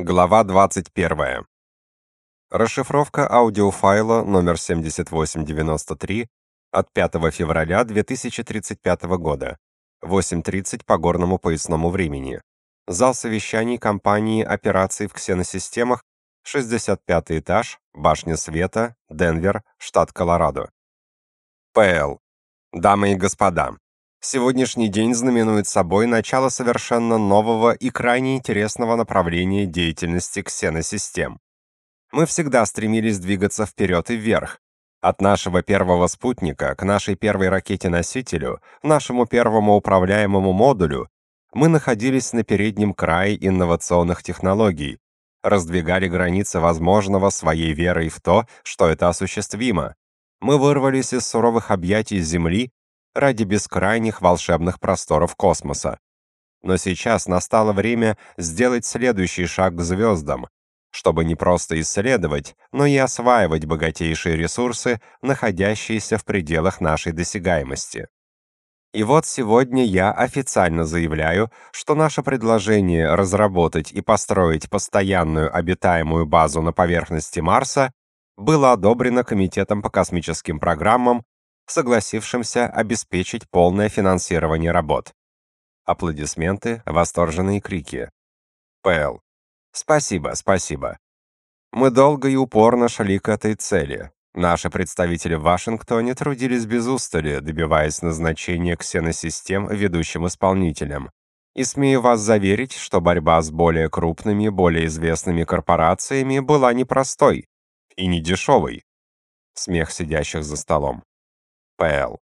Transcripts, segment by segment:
Глава 21. Расшифровка аудиофайла номер 7893 от 5 февраля 2035 года. 8.30 по горному поясному времени. Зал совещаний компании операций в ксеносистемах, 65 этаж, башня света, Денвер, штат Колорадо. ПЛ. Дамы и господа, Сегодняшний день знаменует собой начало совершенно нового и крайне интересного направления деятельности ксеносистем. Мы всегда стремились двигаться вперед и вверх. От нашего первого спутника к нашей первой ракете-носителю, нашему первому управляемому модулю, мы находились на переднем крае инновационных технологий, раздвигали границы возможного своей верой в то, что это осуществимо. Мы вырвались из суровых объятий Земли ради бескрайних волшебных просторов космоса. Но сейчас настало время сделать следующий шаг к звездам, чтобы не просто исследовать, но и осваивать богатейшие ресурсы, находящиеся в пределах нашей досягаемости. И вот сегодня я официально заявляю, что наше предложение разработать и построить постоянную обитаемую базу на поверхности Марса было одобрено Комитетом по космическим программам согласившимся обеспечить полное финансирование работ. Аплодисменты, восторженные крики. П.Л. Спасибо, спасибо. Мы долго и упорно шли к этой цели. Наши представители в Вашингтоне трудились без устали, добиваясь назначения ксеносистем ведущим исполнителем. И смею вас заверить, что борьба с более крупными, более известными корпорациями была непростой и не дешевой. Смех сидящих за столом. ПЛ.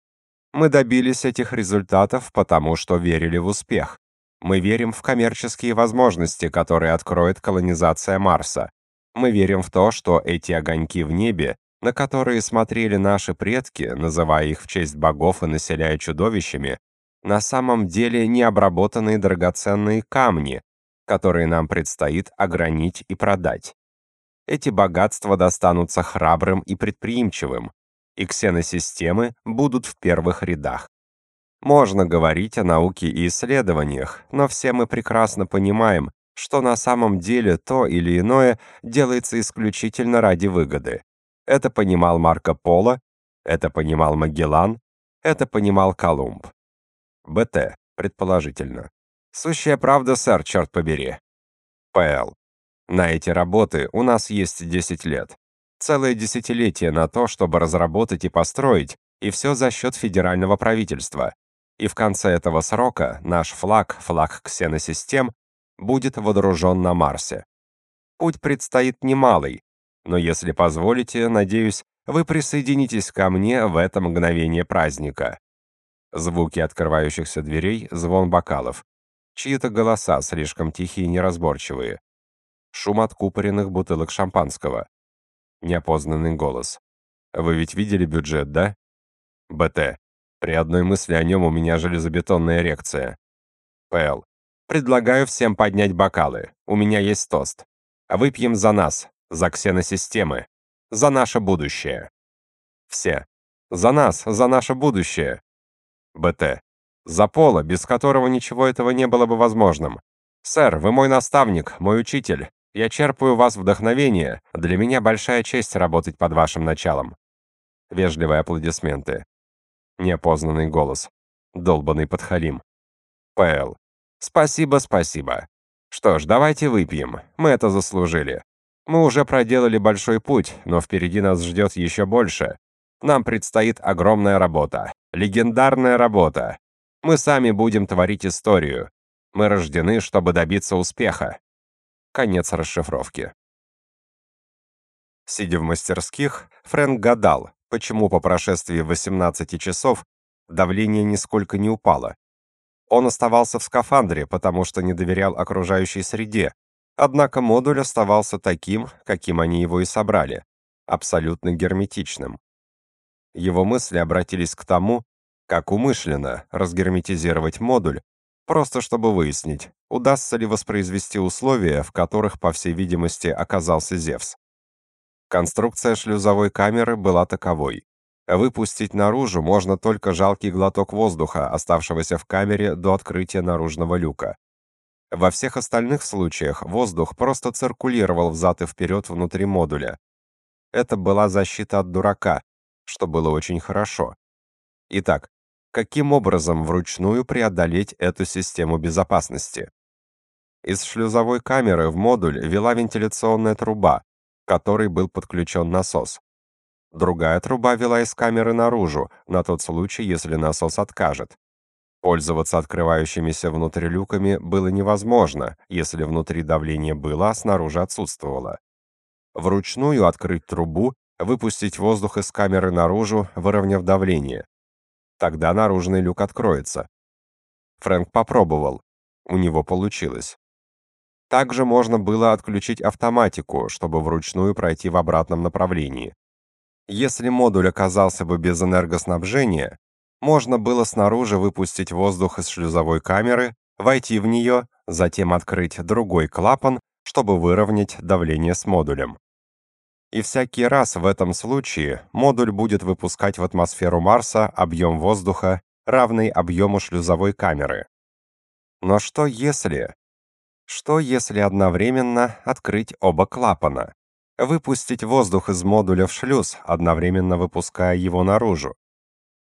Мы добились этих результатов, потому что верили в успех. Мы верим в коммерческие возможности, которые откроет колонизация Марса. Мы верим в то, что эти огоньки в небе, на которые смотрели наши предки, называя их в честь богов и населяя чудовищами, на самом деле необработанные драгоценные камни, которые нам предстоит огранить и продать. Эти богатства достанутся храбрым и предприимчивым, и ксеносистемы будут в первых рядах. Можно говорить о науке и исследованиях, но все мы прекрасно понимаем, что на самом деле то или иное делается исключительно ради выгоды. Это понимал Марко Поло, это понимал Магеллан, это понимал Колумб. БТ, предположительно. Сущая правда, сэр, черт побери. ПЛ. На эти работы у нас есть 10 лет. Целое десятилетие на то, чтобы разработать и построить, и все за счет федерального правительства. И в конце этого срока наш флаг, флаг ксеносистем, будет водружен на Марсе. Путь предстоит немалый, но если позволите, надеюсь, вы присоединитесь ко мне в это мгновение праздника. Звуки открывающихся дверей, звон бокалов. Чьи-то голоса, слишком тихие и неразборчивые. Шум откупоренных бутылок шампанского. Неопознанный голос. «Вы ведь видели бюджет, да?» «БТ. При одной мысли о нем у меня железобетонная эрекция». «ПЛ. Предлагаю всем поднять бокалы. У меня есть тост. Выпьем за нас, за ксеносистемы, за наше будущее». Все. «За нас, за наше будущее». БТ. «За Пола, без которого ничего этого не было бы возможным. Сэр, вы мой наставник, мой учитель. Я черпаю вас вдохновение. Для меня большая честь работать под вашим началом. Вежливые аплодисменты. Неопознанный голос. Долбанный подхалим. П.Л. Спасибо, спасибо. Что ж, давайте выпьем. Мы это заслужили. Мы уже проделали большой путь, но впереди нас ждет еще больше. Нам предстоит огромная работа. Легендарная работа. Мы сами будем творить историю. Мы рождены, чтобы добиться успеха. Конец расшифровки. Сидя в мастерских, Фрэнк гадал, почему по прошествии 18 часов давление нисколько не упало. Он оставался в скафандре, потому что не доверял окружающей среде, однако модуль оставался таким, каким они его и собрали, абсолютно герметичным. Его мысли обратились к тому, как умышленно разгерметизировать модуль, просто чтобы выяснить, удастся ли воспроизвести условия, в которых, по всей видимости, оказался Зевс. Конструкция шлюзовой камеры была таковой. Выпустить наружу можно только жалкий глоток воздуха, оставшегося в камере до открытия наружного люка. Во всех остальных случаях воздух просто циркулировал взад и вперед внутри модуля. Это была защита от дурака, что было очень хорошо. Итак, каким образом вручную преодолеть эту систему безопасности? Из шлюзовой камеры в модуль вела вентиляционная труба, к которой был подключен насос. Другая труба вела из камеры наружу, на тот случай, если насос откажет. Пользоваться открывающимися внутрь люками было невозможно, если внутри давление было, а снаружи отсутствовало. Вручную открыть трубу, выпустить воздух из камеры наружу, выровняв давление. Тогда наружный люк откроется. Фрэнк попробовал. У него получилось. Также можно было отключить автоматику, чтобы вручную пройти в обратном направлении. Если модуль оказался бы без энергоснабжения, можно было снаружи выпустить воздух из шлюзовой камеры, войти в нее, затем открыть другой клапан, чтобы выровнять давление с модулем. И всякий раз в этом случае модуль будет выпускать в атмосферу Марса объем воздуха, равный объему шлюзовой камеры. Но что если... Что если одновременно открыть оба клапана? Выпустить воздух из модуля в шлюз, одновременно выпуская его наружу?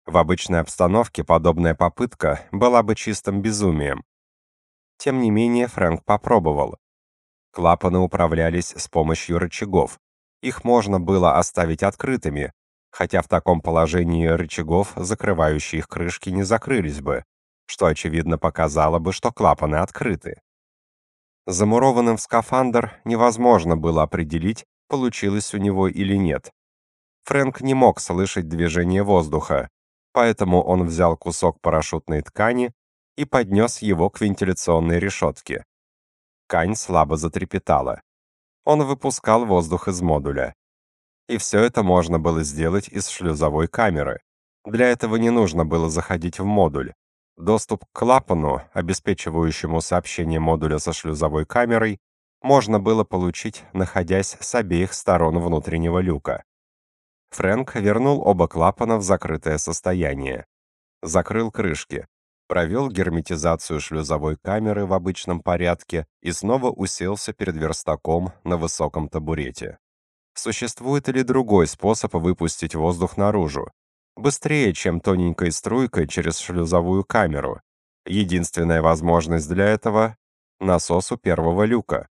В обычной обстановке подобная попытка была бы чистым безумием. Тем не менее, Фрэнк попробовал. Клапаны управлялись с помощью рычагов. Их можно было оставить открытыми, хотя в таком положении рычагов, закрывающих крышки, не закрылись бы, что очевидно показало бы, что клапаны открыты. Замурованным в скафандр невозможно было определить, получилось у него или нет. Фрэнк не мог слышать движение воздуха, поэтому он взял кусок парашютной ткани и поднес его к вентиляционной решетке. Ткань слабо затрепетала. Он выпускал воздух из модуля. И все это можно было сделать из шлюзовой камеры. Для этого не нужно было заходить в модуль. Доступ к клапану, обеспечивающему сообщение модуля со шлюзовой камерой, можно было получить, находясь с обеих сторон внутреннего люка. Фрэнк вернул оба клапана в закрытое состояние. Закрыл крышки, провел герметизацию шлюзовой камеры в обычном порядке и снова уселся перед верстаком на высоком табурете. Существует ли другой способ выпустить воздух наружу? Быстрее, чем тоненькой струйкой через шлюзовую камеру. Единственная возможность для этого — насос у первого люка.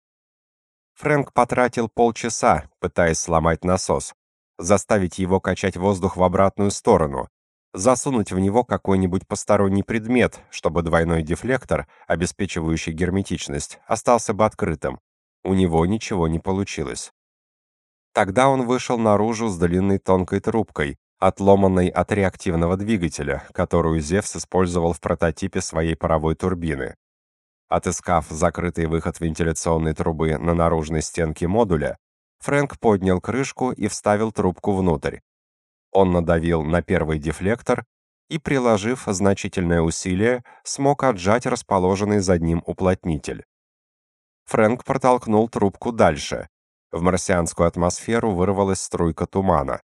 Фрэнк потратил полчаса, пытаясь сломать насос, заставить его качать воздух в обратную сторону, засунуть в него какой-нибудь посторонний предмет, чтобы двойной дефлектор, обеспечивающий герметичность, остался бы открытым. У него ничего не получилось. Тогда он вышел наружу с длинной тонкой трубкой, отломанной от реактивного двигателя, которую Зевс использовал в прототипе своей паровой турбины. Отыскав закрытый выход вентиляционной трубы на наружной стенке модуля, Фрэнк поднял крышку и вставил трубку внутрь. Он надавил на первый дефлектор и, приложив значительное усилие, смог отжать расположенный за ним уплотнитель. Фрэнк протолкнул трубку дальше. В марсианскую атмосферу вырвалась струйка тумана.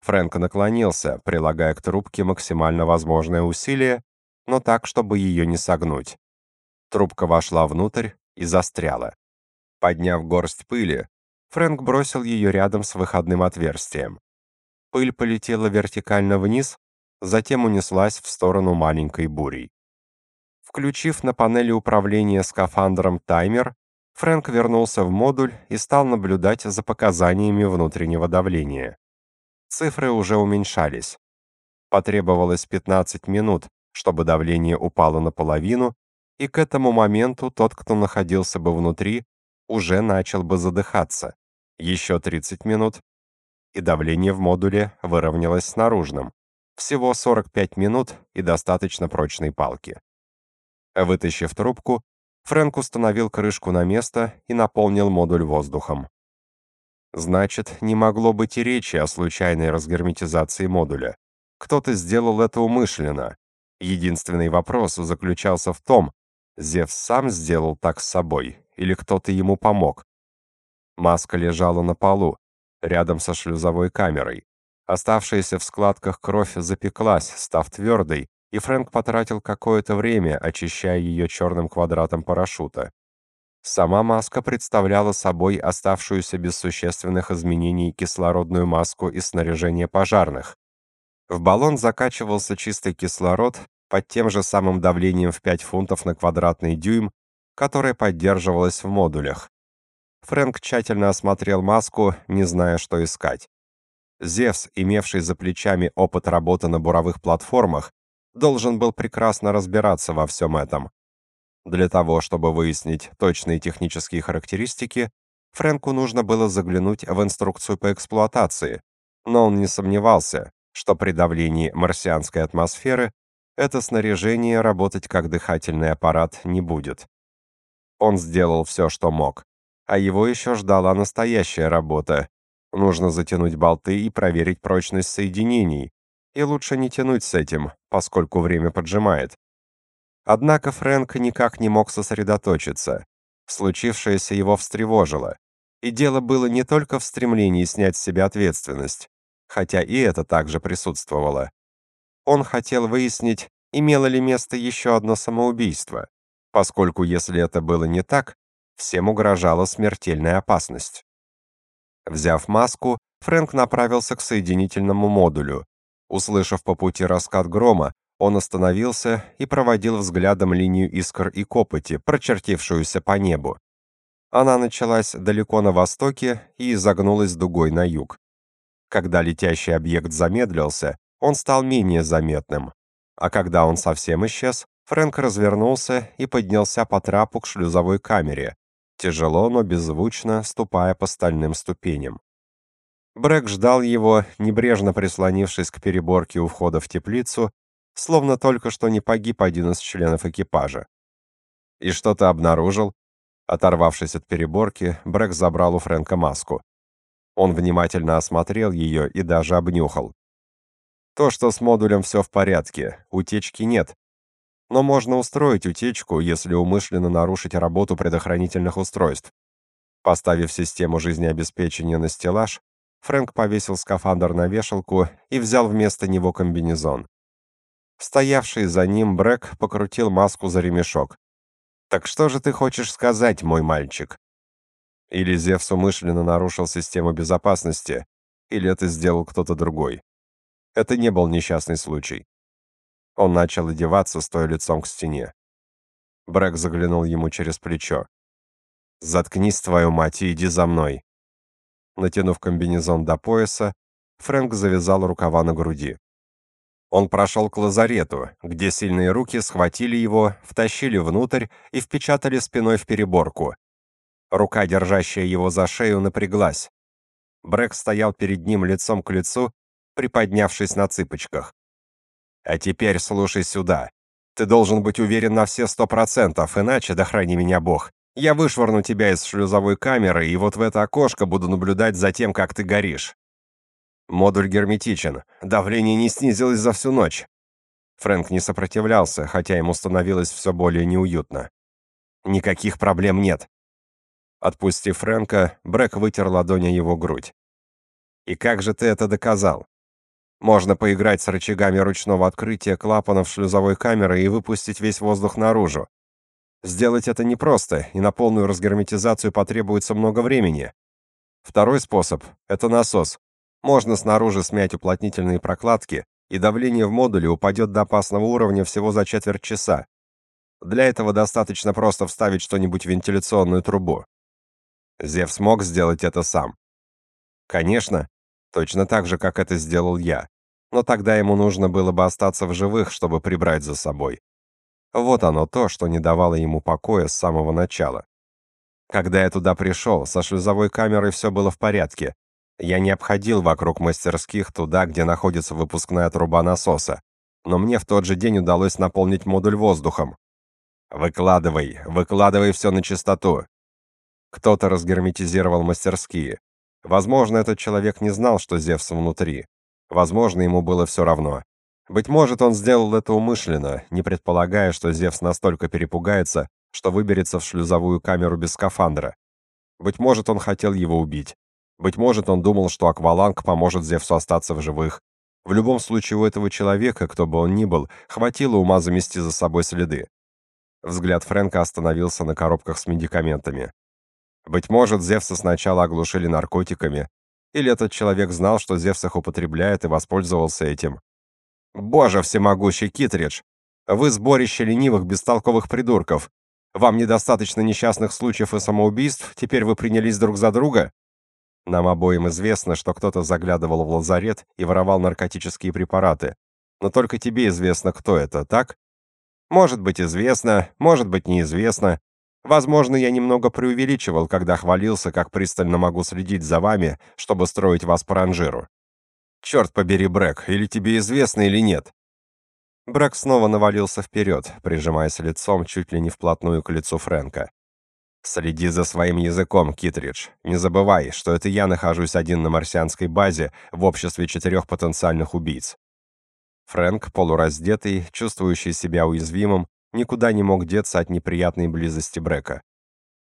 Фрэнк наклонился, прилагая к трубке максимально возможное усилие, но так, чтобы ее не согнуть. Трубка вошла внутрь и застряла. Подняв горсть пыли, Фрэнк бросил ее рядом с выходным отверстием. Пыль полетела вертикально вниз, затем унеслась в сторону маленькой бури. Включив на панели управления скафандром таймер, Фрэнк вернулся в модуль и стал наблюдать за показаниями внутреннего давления. Цифры уже уменьшались. Потребовалось 15 минут, чтобы давление упало наполовину, и к этому моменту тот, кто находился бы внутри, уже начал бы задыхаться. Еще 30 минут, и давление в модуле выровнялось с наружным. Всего 45 минут и достаточно прочной палки. Вытащив трубку, Фрэнк установил крышку на место и наполнил модуль воздухом. Значит, не могло быть и речи о случайной разгерметизации модуля. Кто-то сделал это умышленно. Единственный вопрос заключался в том, Зевс сам сделал так с собой или кто-то ему помог. Маска лежала на полу, рядом со шлюзовой камерой. Оставшаяся в складках кровь запеклась, став твердой, и Фрэнк потратил какое-то время, очищая ее черным квадратом парашюта. Сама маска представляла собой оставшуюся без существенных изменений кислородную маску из снаряжения пожарных. В баллон закачивался чистый кислород под тем же самым давлением в 5 фунтов на квадратный дюйм, которое поддерживалось в модулях. Фрэнк тщательно осмотрел маску, не зная, что искать. Зевс, имевший за плечами опыт работы на буровых платформах, должен был прекрасно разбираться во всем этом. Для того, чтобы выяснить точные технические характеристики, Фрэнку нужно было заглянуть в инструкцию по эксплуатации, но он не сомневался, что при давлении марсианской атмосферы это снаряжение работать как дыхательный аппарат не будет. Он сделал все, что мог, а его еще ждала настоящая работа. Нужно затянуть болты и проверить прочность соединений, и лучше не тянуть с этим, поскольку время поджимает. Однако Фрэнк никак не мог сосредоточиться. Случившееся его встревожило. И дело было не только в стремлении снять с себя ответственность, хотя и это также присутствовало. Он хотел выяснить, имело ли место еще одно самоубийство, поскольку если это было не так, всем угрожала смертельная опасность. Взяв маску, Фрэнк направился к соединительному модулю. Услышав по пути раскат грома, он остановился и проводил взглядом линию искр и копоти, прочертившуюся по небу. Она началась далеко на востоке и изогнулась дугой на юг. Когда летящий объект замедлился, он стал менее заметным. А когда он совсем исчез, Фрэнк развернулся и поднялся по трапу к шлюзовой камере, тяжело, но беззвучно ступая по стальным ступеням. Брэк ждал его, небрежно прислонившись к переборке у входа в теплицу словно только что не погиб один из членов экипажа. «И что ты обнаружил?» Оторвавшись от переборки, Брэк забрал у Фрэнка маску. Он внимательно осмотрел ее и даже обнюхал. То, что с модулем все в порядке, утечки нет. Но можно устроить утечку, если умышленно нарушить работу предохранительных устройств. Поставив систему жизнеобеспечения на стеллаж, Фрэнк повесил скафандр на вешалку и взял вместо него комбинезон. Стоявший за ним Брэк покрутил маску за ремешок. «Так что же ты хочешь сказать, мой мальчик?» Или Зевс умышленно нарушил систему безопасности, или это сделал кто-то другой. Это не был несчастный случай. Он начал одеваться, стоя лицом к стене. Брэк заглянул ему через плечо. «Заткнись, твою мать, и иди за мной». Натянув комбинезон до пояса, Фрэнк завязал рукава на груди. Он прошел к лазарету, где сильные руки схватили его, втащили внутрь и впечатали спиной в переборку. Рука, держащая его за шею, напряглась. Брэк стоял перед ним лицом к лицу, приподнявшись на цыпочках. «А теперь слушай сюда. Ты должен быть уверен на все сто процентов, иначе, да храни меня Бог, я вышвырну тебя из шлюзовой камеры и вот в это окошко буду наблюдать за тем, как ты горишь. Модуль герметичен. Давление не снизилось за всю ночь. Фрэнк не сопротивлялся, хотя ему становилось все более неуютно. Никаких проблем нет. Отпустив Фрэнка, Брэк вытер ладонью его грудь. И как же ты это доказал? Можно поиграть с рычагами ручного открытия клапанов шлюзовой камеры и выпустить весь воздух наружу. Сделать это непросто, и на полную разгерметизацию потребуется много времени. Второй способ — это насос. Можно снаружи смять уплотнительные прокладки, и давление в модуле упадет до опасного уровня всего за четверть часа. Для этого достаточно просто вставить что-нибудь в вентиляционную трубу. Зев смог сделать это сам. Конечно, точно так же, как это сделал я. Но тогда ему нужно было бы остаться в живых, чтобы прибрать за собой. Вот оно то, что не давало ему покоя с самого начала. Когда я туда пришел, со шлюзовой камерой все было в порядке, я не обходил вокруг мастерских туда, где находится выпускная труба насоса, но мне в тот же день удалось наполнить модуль воздухом. Выкладывай, выкладывай все на чистоту. Кто-то разгерметизировал мастерские. Возможно, этот человек не знал, что Зевс внутри. Возможно, ему было все равно. Быть может, он сделал это умышленно, не предполагая, что Зевс настолько перепугается, что выберется в шлюзовую камеру без скафандра. Быть может, он хотел его убить. Быть может, он думал, что акваланг поможет Зевсу остаться в живых. В любом случае, у этого человека, кто бы он ни был, хватило ума замести за собой следы. Взгляд Фрэнка остановился на коробках с медикаментами. Быть может, Зевса сначала оглушили наркотиками, или этот человек знал, что Зевс их употребляет и воспользовался этим. Боже всемогущий Китридж! Вы сборище ленивых, бестолковых придурков. Вам недостаточно несчастных случаев и самоубийств, теперь вы принялись друг за друга? Нам обоим известно, что кто-то заглядывал в лазарет и воровал наркотические препараты. Но только тебе известно, кто это, так? Может быть, известно, может быть, неизвестно. Возможно, я немного преувеличивал, когда хвалился, как пристально могу следить за вами, чтобы строить вас по ранжиру. Черт побери, Брэк, или тебе известно, или нет? Брэк снова навалился вперед, прижимаясь лицом чуть ли не вплотную к лицу Фрэнка. «Следи за своим языком, Китридж. Не забывай, что это я нахожусь один на марсианской базе в обществе четырех потенциальных убийц». Фрэнк, полураздетый, чувствующий себя уязвимым, никуда не мог деться от неприятной близости Брека.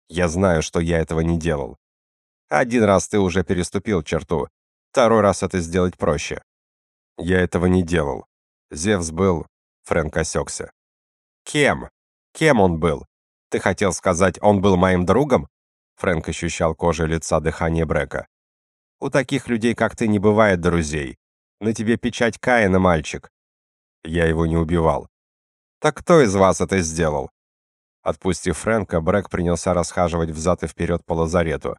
«Я знаю, что я этого не делал. Один раз ты уже переступил черту, второй раз это сделать проще. Я этого не делал. Зевс был Фрэнк осекся. «Кем? Кем он был? Ты хотел сказать, он был моим другом?» Фрэнк ощущал кожей лица дыхание Брека. «У таких людей, как ты, не бывает друзей. На тебе печать Каина, мальчик». «Я его не убивал». «Так кто из вас это сделал?» Отпустив Фрэнка, Брэк принялся расхаживать взад и вперед по лазарету.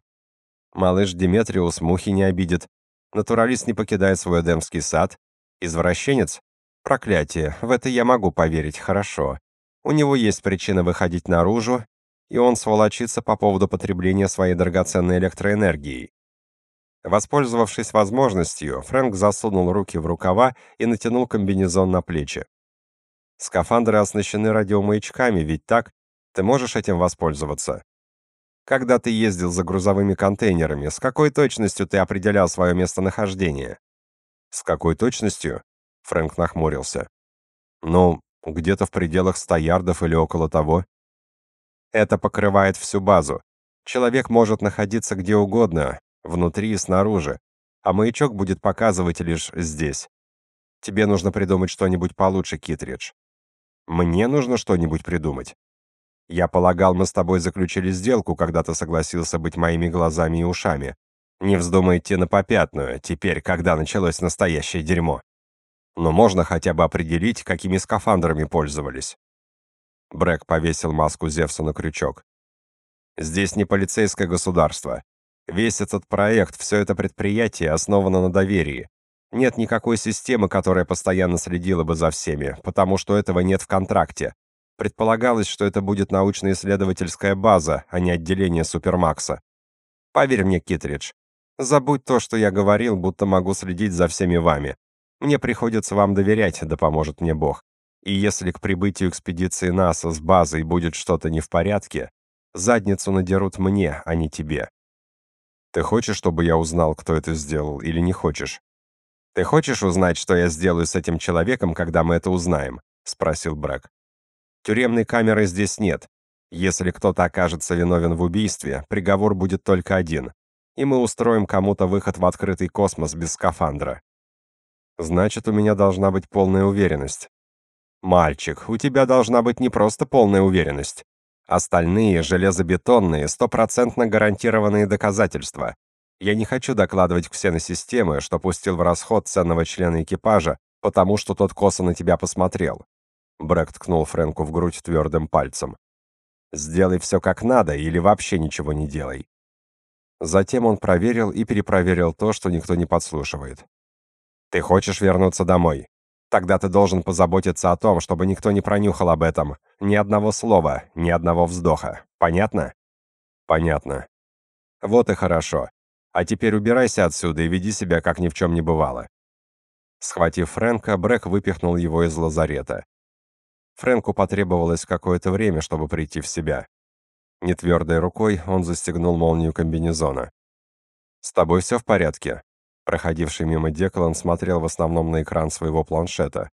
Малыш Диметриус мухи не обидит. Натуралист не покидает свой эдемский сад. Извращенец Проклятие, в это я могу поверить, хорошо. У него есть причина выходить наружу, и он сволочится по поводу потребления своей драгоценной электроэнергии. Воспользовавшись возможностью, Фрэнк засунул руки в рукава и натянул комбинезон на плечи. Скафандры оснащены радиомаячками, ведь так? Ты можешь этим воспользоваться? Когда ты ездил за грузовыми контейнерами, с какой точностью ты определял свое местонахождение? С какой точностью? Фрэнк нахмурился. «Ну, где-то в пределах ста ярдов или около того». «Это покрывает всю базу. Человек может находиться где угодно, внутри и снаружи, а маячок будет показывать лишь здесь. Тебе нужно придумать что-нибудь получше, Китридж. Мне нужно что-нибудь придумать. Я полагал, мы с тобой заключили сделку, когда ты согласился быть моими глазами и ушами. Не вздумай идти на попятную, теперь, когда началось настоящее дерьмо но можно хотя бы определить, какими скафандрами пользовались. Брэк повесил маску Зевса на крючок. Здесь не полицейское государство. Весь этот проект, все это предприятие основано на доверии. Нет никакой системы, которая постоянно следила бы за всеми, потому что этого нет в контракте. Предполагалось, что это будет научно-исследовательская база, а не отделение Супермакса. Поверь мне, Китридж, забудь то, что я говорил, будто могу следить за всеми вами. Мне приходится вам доверять, да поможет мне Бог. И если к прибытию экспедиции НАСА с базой будет что-то не в порядке, задницу надерут мне, а не тебе. Ты хочешь, чтобы я узнал, кто это сделал, или не хочешь? Ты хочешь узнать, что я сделаю с этим человеком, когда мы это узнаем? спросил Брэк. Тюремной камеры здесь нет. Если кто-то окажется виновен в убийстве, приговор будет только один, и мы устроим кому-то выход в открытый космос без скафандра. Значит, у меня должна быть полная уверенность. Мальчик, у тебя должна быть не просто полная уверенность. Остальные железобетонные, стопроцентно гарантированные доказательства. Я не хочу докладывать ксеносистемы, что пустил в расход ценного члена экипажа, потому что тот косо на тебя посмотрел. Брэк ткнул Фрэнку в грудь твердым пальцем. Сделай все как надо или вообще ничего не делай. Затем он проверил и перепроверил то, что никто не подслушивает. Ты хочешь вернуться домой? Тогда ты должен позаботиться о том, чтобы никто не пронюхал об этом. Ни одного слова, ни одного вздоха. Понятно? Понятно. Вот и хорошо. А теперь убирайся отсюда и веди себя, как ни в чем не бывало. Схватив Фрэнка, Брэк выпихнул его из лазарета. Фрэнку потребовалось какое-то время, чтобы прийти в себя. Нетвердой рукой он застегнул молнию комбинезона. «С тобой все в порядке?» Проходивший мимо Деклан смотрел в основном на экран своего планшета.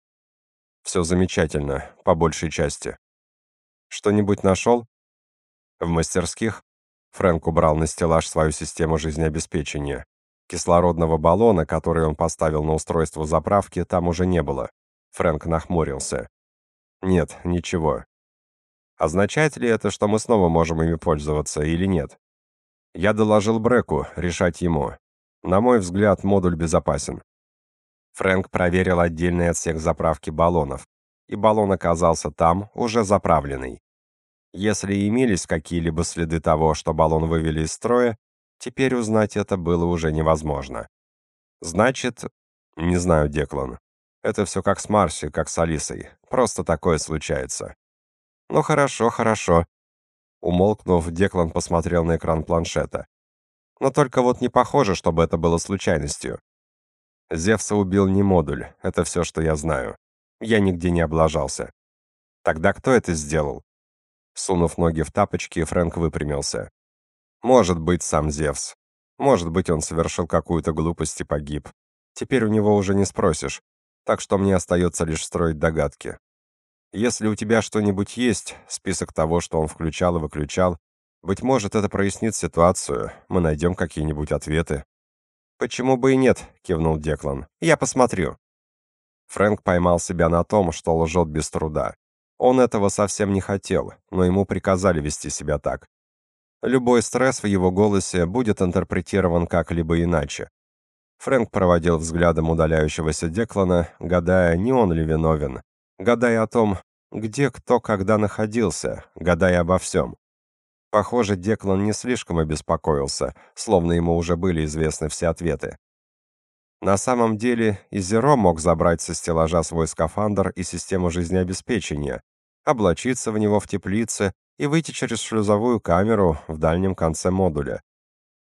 «Все замечательно, по большей части». «Что-нибудь нашел?» «В мастерских?» Фрэнк убрал на стеллаж свою систему жизнеобеспечения. Кислородного баллона, который он поставил на устройство заправки, там уже не было. Фрэнк нахмурился. «Нет, ничего. Означает ли это, что мы снова можем ими пользоваться или нет? Я доложил Бреку, решать ему. На мой взгляд, модуль безопасен. Фрэнк проверил отдельный отсек заправки баллонов, и баллон оказался там, уже заправленный. Если имелись какие-либо следы того, что баллон вывели из строя, теперь узнать это было уже невозможно. Значит, не знаю, Деклан. Это все как с Марси, как с Алисой. Просто такое случается. Ну хорошо, хорошо. Умолкнув, Деклан посмотрел на экран планшета. Но только вот не похоже, чтобы это было случайностью. Зевса убил не модуль, это все, что я знаю. Я нигде не облажался. Тогда кто это сделал? Сунув ноги в тапочки, Фрэнк выпрямился. Может быть, сам Зевс. Может быть, он совершил какую-то глупость и погиб. Теперь у него уже не спросишь, так что мне остается лишь строить догадки. Если у тебя что-нибудь есть, список того, что он включал и выключал, быть может, это прояснит ситуацию, мы найдем какие-нибудь ответы. «Почему бы и нет?» — кивнул Деклан. «Я посмотрю». Фрэнк поймал себя на том, что лжет без труда. Он этого совсем не хотел, но ему приказали вести себя так. Любой стресс в его голосе будет интерпретирован как-либо иначе. Фрэнк проводил взглядом удаляющегося Деклана, гадая, не он ли виновен, гадая о том, где кто когда находился, гадая обо всем. Похоже, Деклан не слишком обеспокоился, словно ему уже были известны все ответы. На самом деле, Изеро мог забрать со стеллажа свой скафандр и систему жизнеобеспечения, облачиться в него в теплице и выйти через шлюзовую камеру в дальнем конце модуля.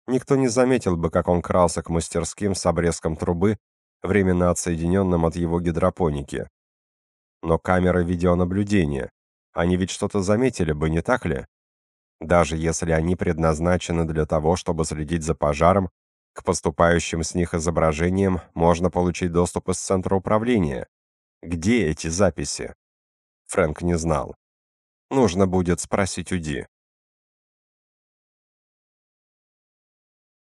Никто не заметил бы, как он крался к мастерским с обрезком трубы, временно отсоединенным от его гидропоники. Но камеры видеонаблюдения, они ведь что-то заметили бы, не так ли? Даже если они предназначены для того, чтобы следить за пожаром, к поступающим с них изображениям можно получить доступ из центра управления. Где эти записи? Фрэнк не знал. Нужно будет спросить у Ди.